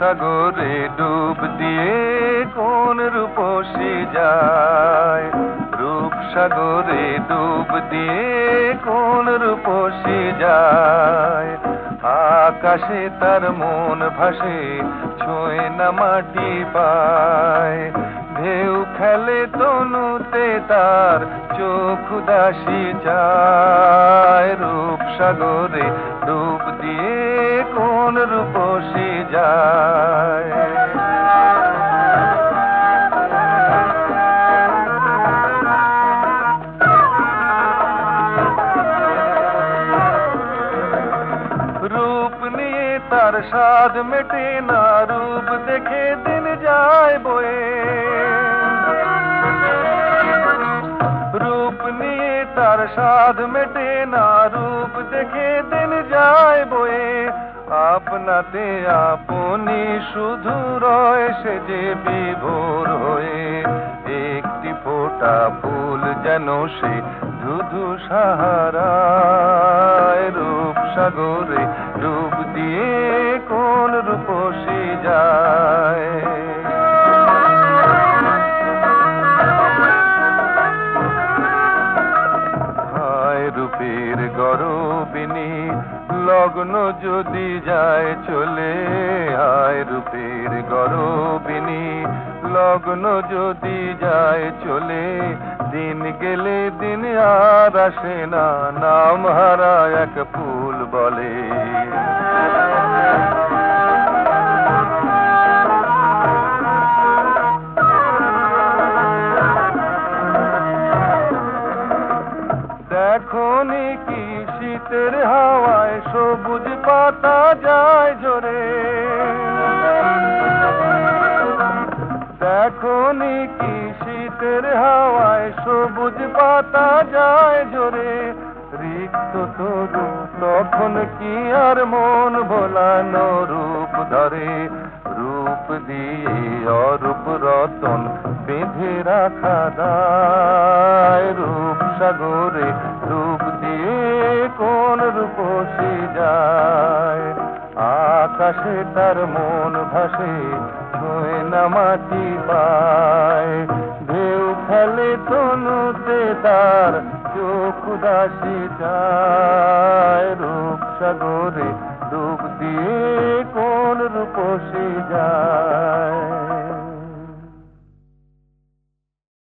সাগরে ডুব দিয়ে কোন রূপসী যায়? সাগরে ডুব দিয়ে কোন রূপসী যায়? আকাশে তার মন ভাসে, ছুঁয়ে না মাটি পায়। ঢেউ খেলে তনুতে তার চোখ দাসী যায়। রূপ সাগরে ডুব দিয়ে কোন রূপসী যায়? রূপ নিয়ে তার স্বাদ মেটে না রূপ দেখে দিন যায় বয়ে। রূপ নিয়ে তার স্বাদ মেটে না রূপ দেখে দিন যায় বয়ে। আপনাতে আপনি শুধু রয় সে যে বিভোর হয়ে, একটি ফোঁটা ফুল যেন সে ধুধু সাহারায় রূপ সাগরে ডুব দিয়ে কোন রূপসী যায়? রূপের গরবিনী, লগ্ন যদি যায় চলে হায় রূপের গরবিনী, লগ্ন যদি যায় চলে দিন গেলে দিন আর আসে না, নাম হারা এক ফুল বলে। দেখনি কি শীতের হাওয়ায় সবুজ পাতা যায় জোরে। দেখনি কি শীতের হাওয়ায় সবুজ পাতা যায় জোরে। রিক্ত তরু, তখন কি আর মন ভোলানো রূপ ধরে? রূপ দিয়ে অরূপ রতন বেঁধে রাখা দায় রূপ সাগরে, রূপ দিয়ে কোন রূপসী যায়? আকাশে তার মন ভাসে ছুঁয়ে না মাটি পায়। দাসী যায় রূপ সাগরে ডুব দিয়ে কোন রূপসী যায়?